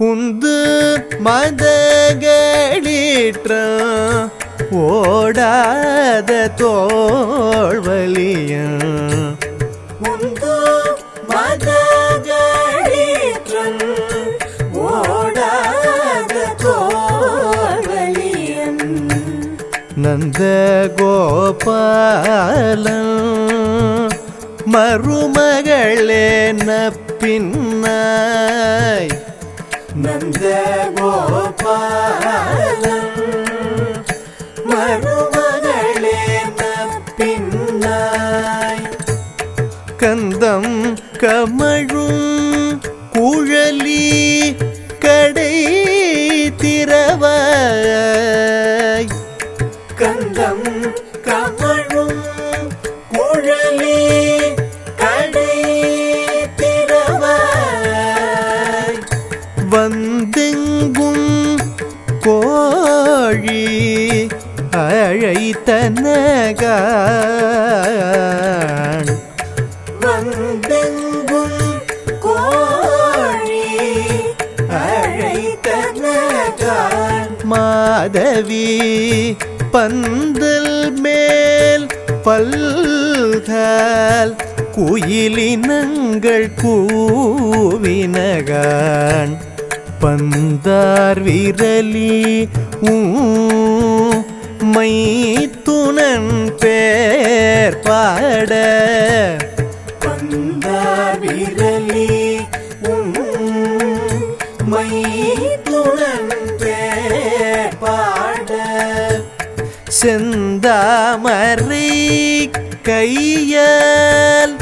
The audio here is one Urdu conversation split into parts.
مداد تلیا مداد نند گوپل مرمگل پ کند کم پہلی کڑ کند کملی بندی اڑت ن پند مل کو نندار ورلی مئی تے پاڑ پندلی مری کیا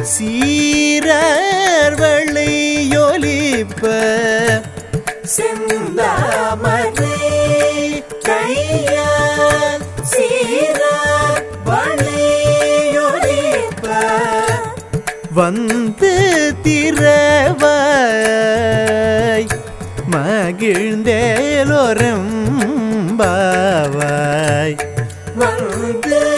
سیر ولیولی پندام کئی بلی یولی پند تربرم baby.